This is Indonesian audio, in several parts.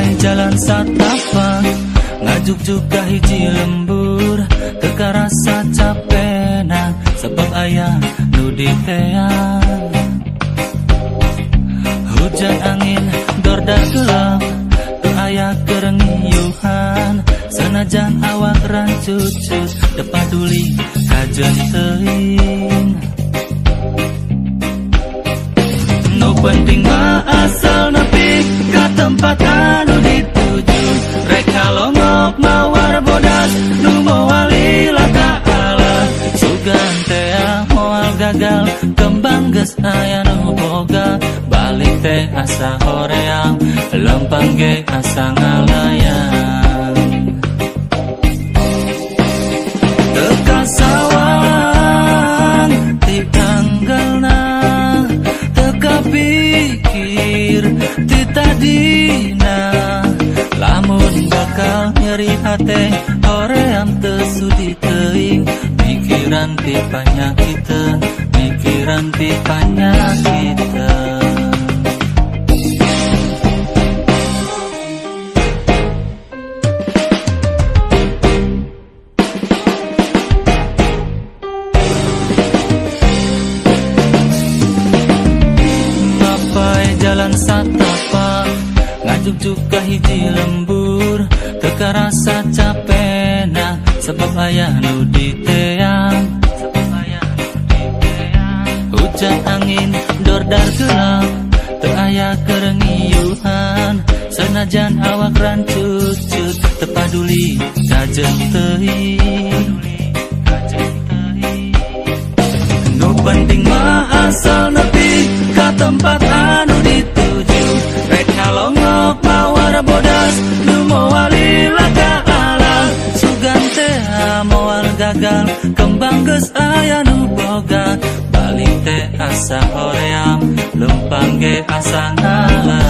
Sampai jalan satapa Ngajuk juga hiji lembur Kekarasa capena Sebab ayah nudi teang Hujan angin dorda gelap Tu ayah kerengiuhan Senajan awak rancucut Depaduli kajen teing Nu penting mah asal nepik tempat anu dituju. Reka longok mawar bodas Nu moali lata ala Sugan tea gagal Kembang ges aya nu boga. Balik teh asa horeang Lempang ge asa ngalayang dina lamun bakal nyeri hati hoream tesudi teing pikiran ti kita. pikiran ti kita. Senajan awak rancut-cut Tepaduli kajeng teuing Nu penting mah asal nepi Ka tempat anu dituju. Rek ngalongok mawar bodas Nu moal laka alam. Sugan teh moal gagal Kembang geus aya nu boga. Balik teh asa hoream Lempang ge asa ngalayang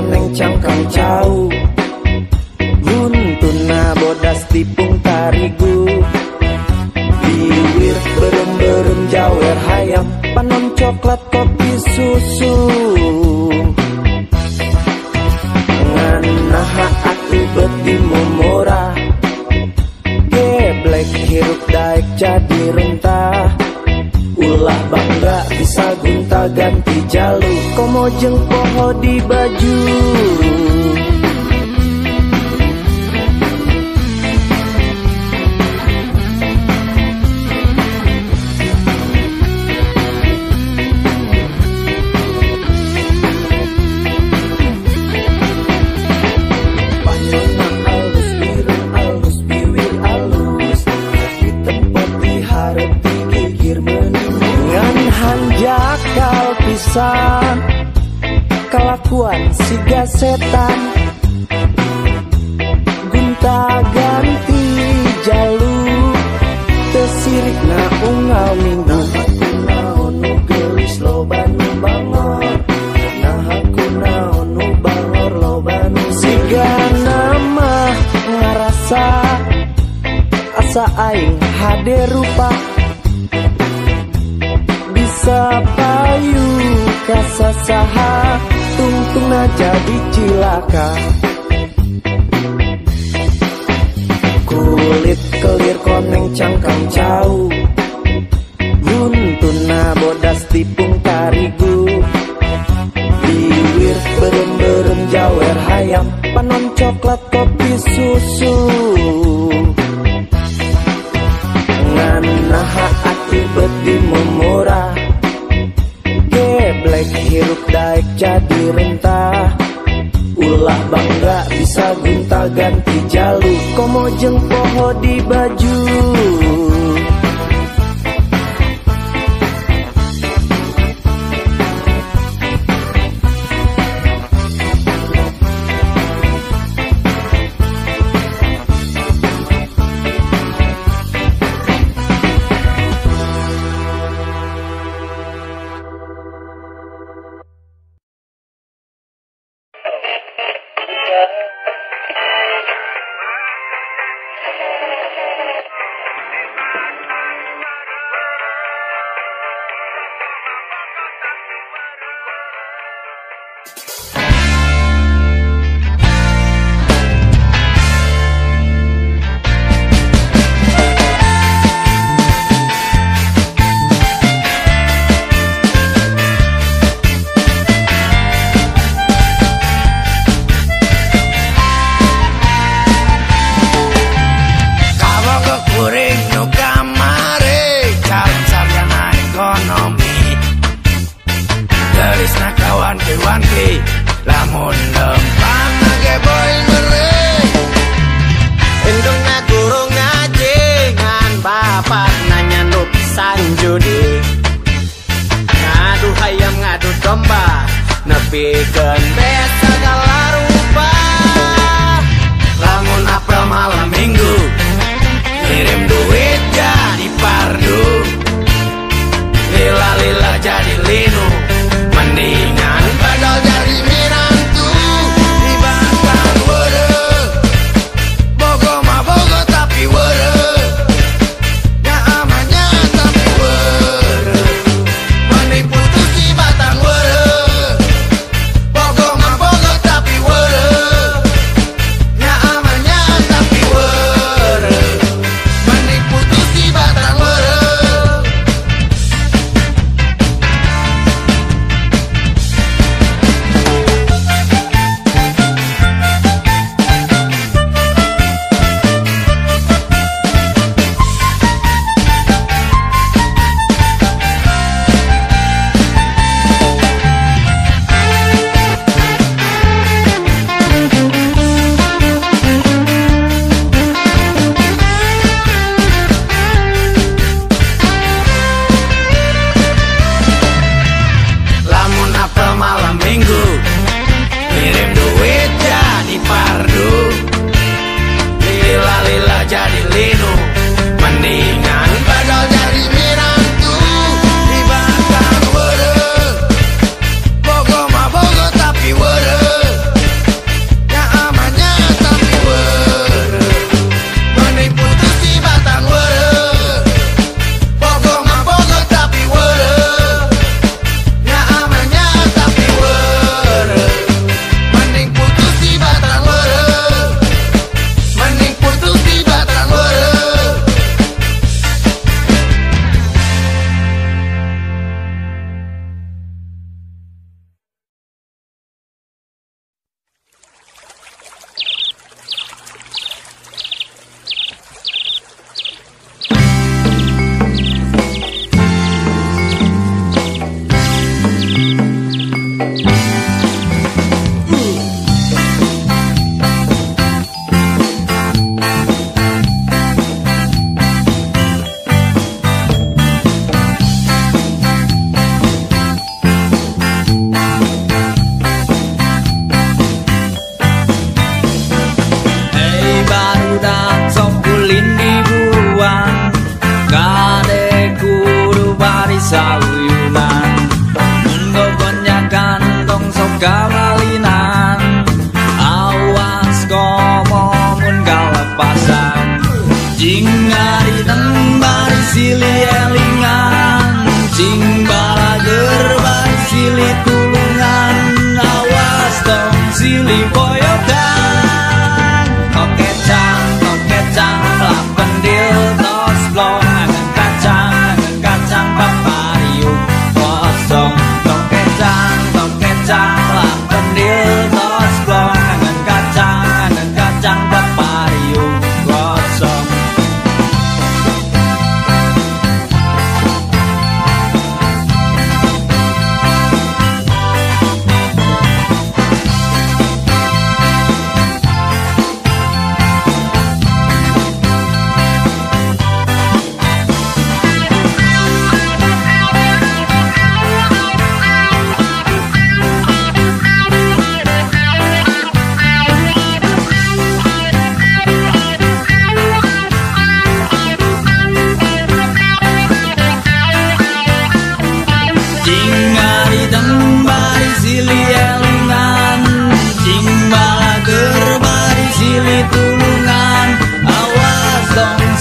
koneng cangkang cau Buntuna bodas tipung tarigu Biwir berem-berem jawer hayam Panon coklat kopi susu Nganaha aku beti mumura Geblek hirup daik jadi rentah Ulah bangga bisa gunta ganti jalu Komo jeng poho di baju pisan Kelakuan siga setan Gunta ganti jalur Tesirik na ungal minggu. Naon nu gelis loba nu bangor Nah aku naon nu bangor loba nu nama ngarasa Asa aing hade rupa. Bisa payu kasasaha Tungtungna jadi cilaka. Kulit kelir koneng cangkang cau. Buntuna bodas tipung tarigu Biwir berem-berem jawer hayam Panon coklat kopi susu. Nganaha jadi rentah Ulah bangga bisa gunta ganti jalur. Komo jeng poho di baju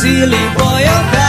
silly boy of that.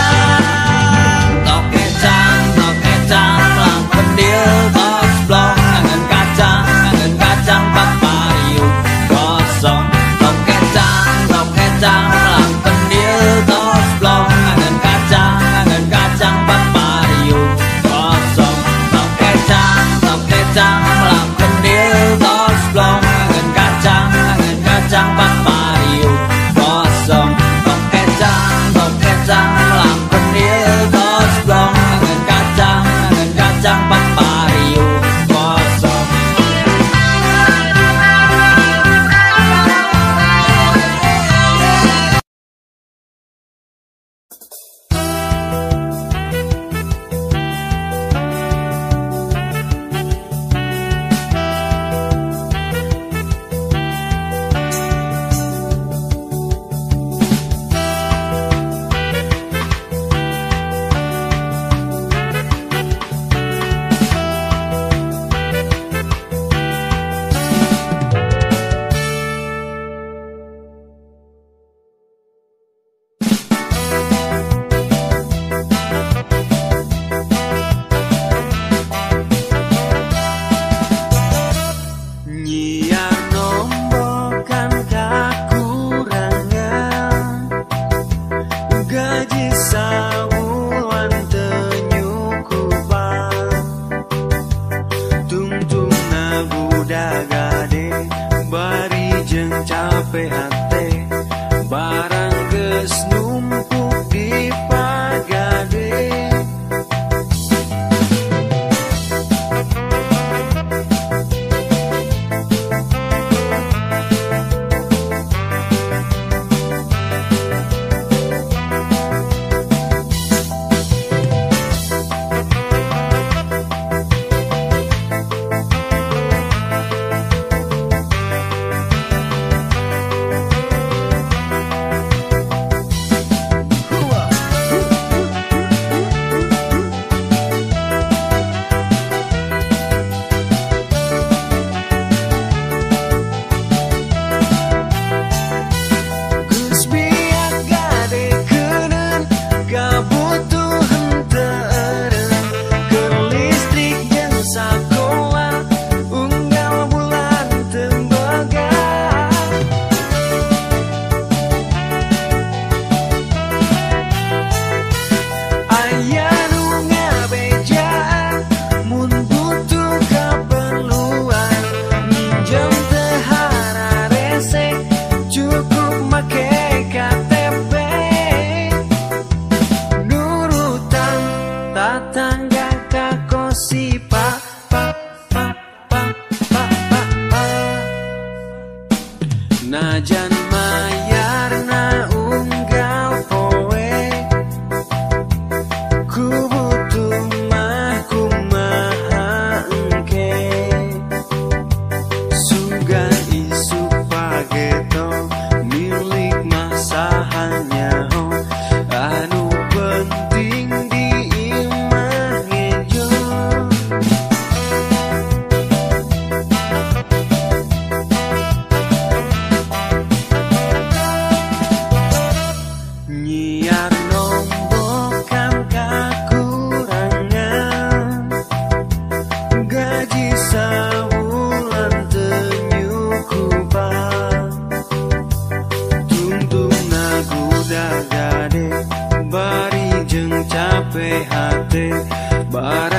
Capek hate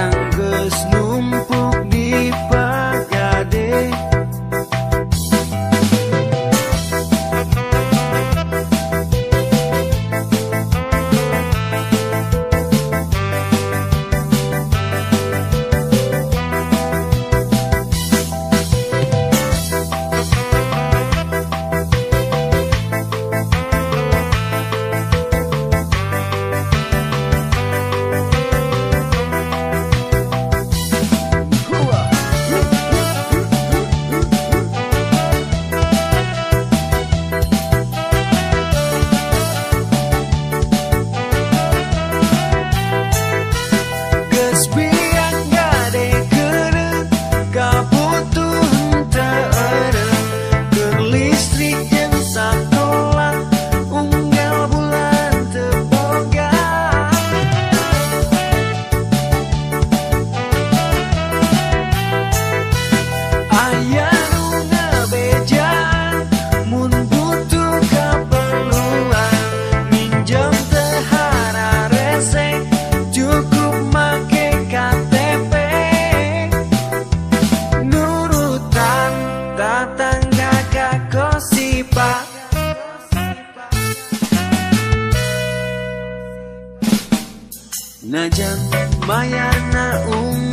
Nadyang maya na umay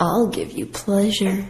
I'll give you pleasure.